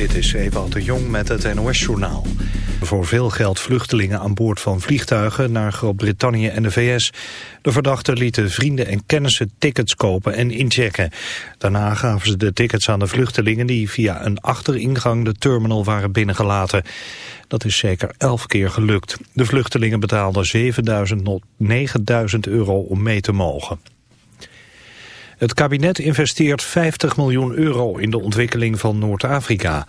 Dit is Ewout de Jong met het NOS-journaal. Voor veel geld vluchtelingen aan boord van vliegtuigen naar Groot-Brittannië en de VS. De verdachten lieten vrienden en kennissen tickets kopen en inchecken. Daarna gaven ze de tickets aan de vluchtelingen die via een achteringang de terminal waren binnengelaten. Dat is zeker elf keer gelukt. De vluchtelingen betaalden 7000 tot 9000 euro om mee te mogen. Het kabinet investeert 50 miljoen euro in de ontwikkeling van Noord-Afrika.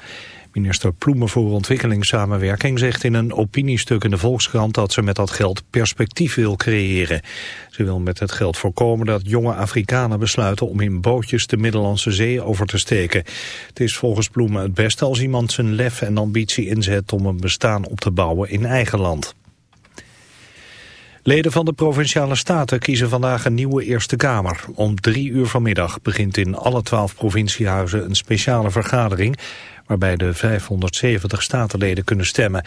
Minister Ploemen voor ontwikkelingssamenwerking zegt in een opiniestuk in de Volkskrant dat ze met dat geld perspectief wil creëren. Ze wil met het geld voorkomen dat jonge Afrikanen besluiten om in bootjes de Middellandse Zee over te steken. Het is volgens Ploemen het beste als iemand zijn lef en ambitie inzet om een bestaan op te bouwen in eigen land. Leden van de Provinciale Staten kiezen vandaag een nieuwe Eerste Kamer. Om drie uur vanmiddag begint in alle twaalf provinciehuizen een speciale vergadering... waarbij de 570 statenleden kunnen stemmen.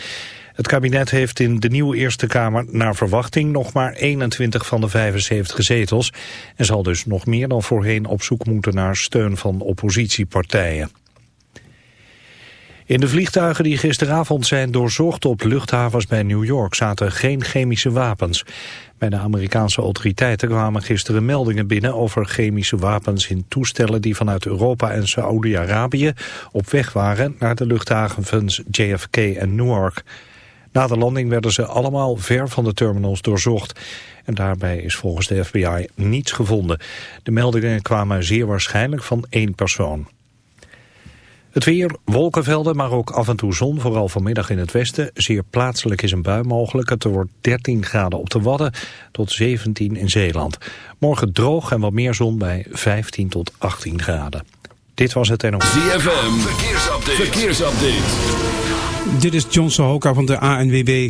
Het kabinet heeft in de nieuwe Eerste Kamer naar verwachting nog maar 21 van de 75 zetels... en zal dus nog meer dan voorheen op zoek moeten naar steun van oppositiepartijen. In de vliegtuigen die gisteravond zijn doorzocht op luchthavens bij New York zaten geen chemische wapens. Bij de Amerikaanse autoriteiten kwamen gisteren meldingen binnen over chemische wapens in toestellen die vanuit Europa en Saoedi-Arabië op weg waren naar de luchthavens JFK en Newark. Na de landing werden ze allemaal ver van de terminals doorzocht. En daarbij is volgens de FBI niets gevonden. De meldingen kwamen zeer waarschijnlijk van één persoon. Het weer, wolkenvelden, maar ook af en toe zon, vooral vanmiddag in het westen. Zeer plaatselijk is een bui mogelijk. Het wordt 13 graden op de Wadden tot 17 in Zeeland. Morgen droog en wat meer zon bij 15 tot 18 graden. Dit was het en ZFM, verkeersupdate. verkeersupdate. Dit is John Sohoka van de ANWB.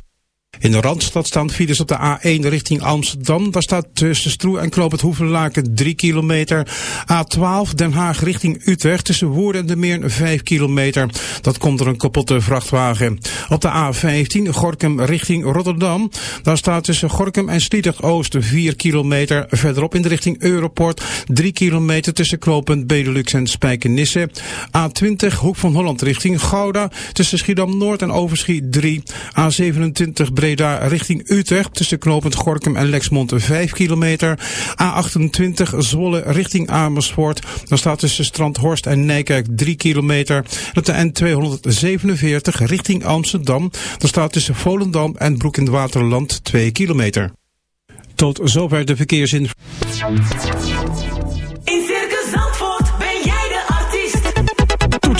In de Randstad staan files op de A1 richting Amsterdam. Daar staat tussen Stroe en Knoop het Hoevenlaken 3 kilometer. A12 Den Haag richting Utrecht tussen Woerden en de Meer 5 kilometer. Dat komt door een kapotte vrachtwagen. Op de A15 Gorkum richting Rotterdam. Daar staat tussen Gorkum en Sliedrecht Oost 4 kilometer. Verderop in de richting Europort 3 kilometer tussen knooppunt Benelux en Spijkenisse. A20 Hoek van Holland richting Gouda tussen Schiedam Noord en Overschie 3. A27 Breda richting Utrecht tussen knooppunt Gorkum en Lexmond 5 kilometer. A28 Zwolle richting Amersfoort. Dan staat tussen Strandhorst en Nijkerk 3 kilometer. op de N247 richting Amsterdam. Dan staat tussen Volendam en Broek in het Waterland 2 kilometer. Tot zover de verkeersinformatie.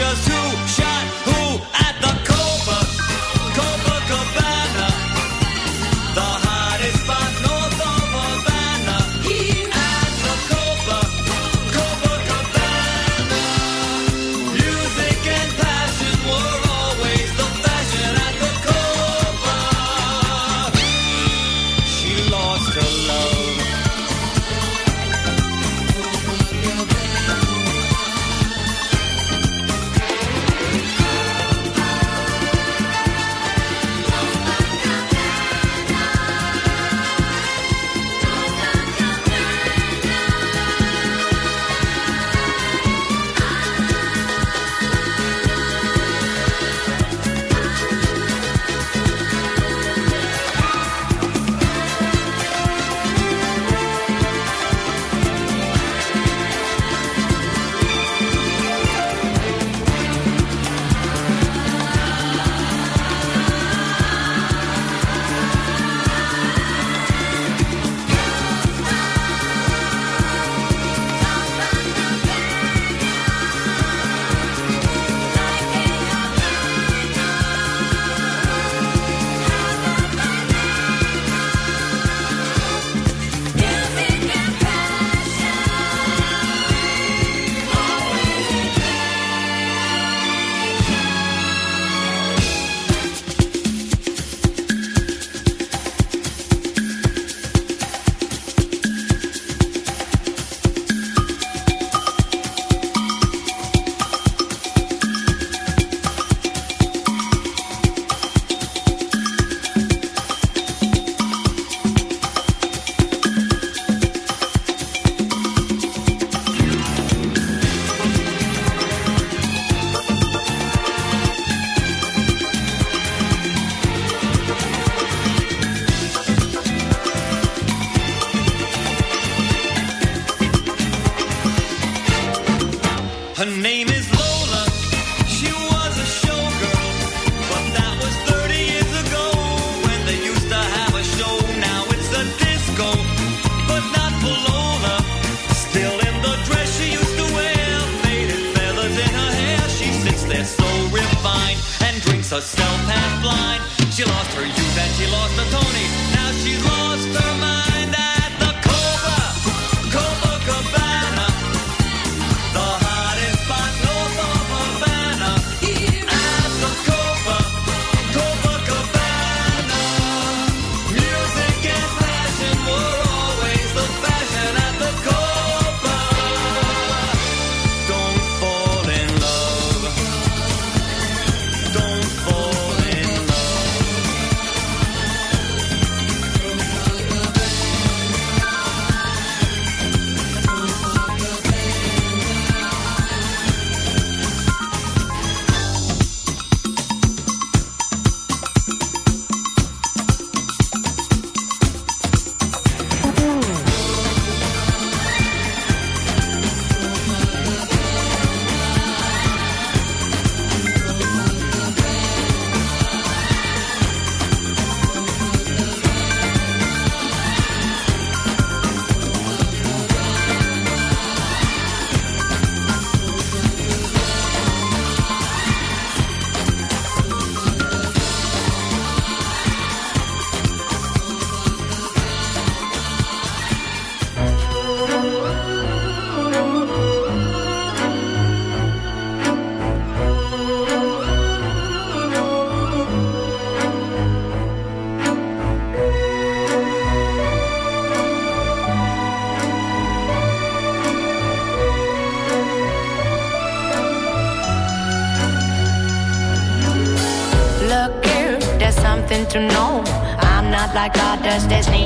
just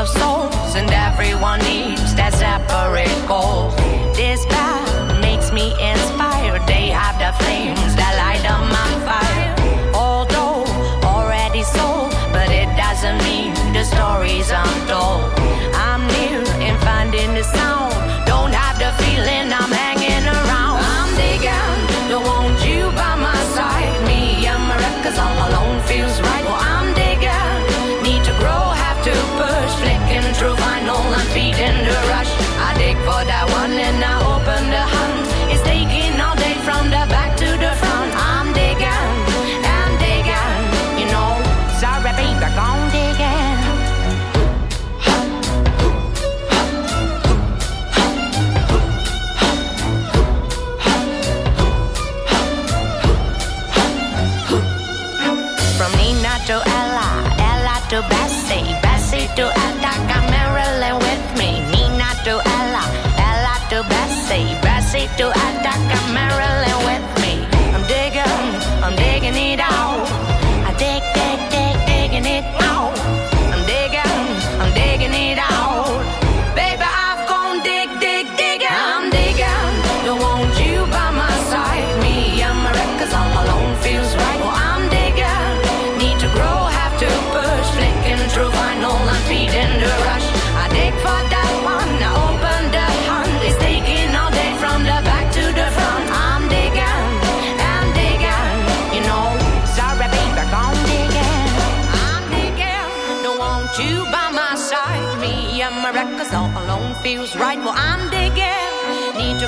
of souls, and everyone needs that separate goal. This path makes me inspired.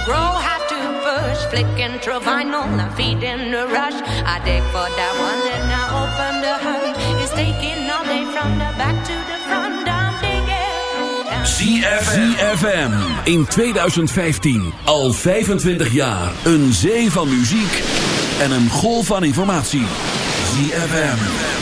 Grow, have to push. Flicking through vinyl and feeding the rush. I dig for that one and I open the hunt. It's taking all day from the back to the front. I'm digging. ZFM in 2015. Al 25 jaar. Een zee van muziek en een golf van informatie. ZFM.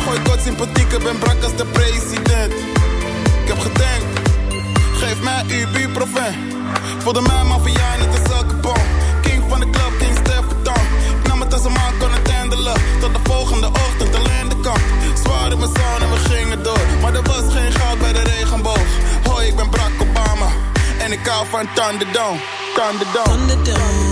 gooi kort sympathiek, ik ben brak als de president. Ik heb gedenkt, geef mij uw buurproven. Voelde mij maffia, niet als elke bom. King van de club, King Stefan. Ik nam het als een man kon het handelen. Tot de volgende ochtend alleen de kant. Zwaar in mijn zon en we gingen door. Maar er was geen goud bij de regenboog. Hoi, ik ben Barack Obama. En ik hou van Thunderdome, Thunderdome.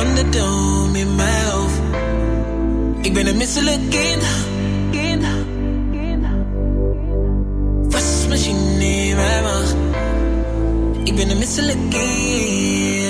Thunderdome in mijn hoofd. Ik ben een misselijk kind. kind. Wasmachine in mijn maag. Ik ben een misselijk. Kind.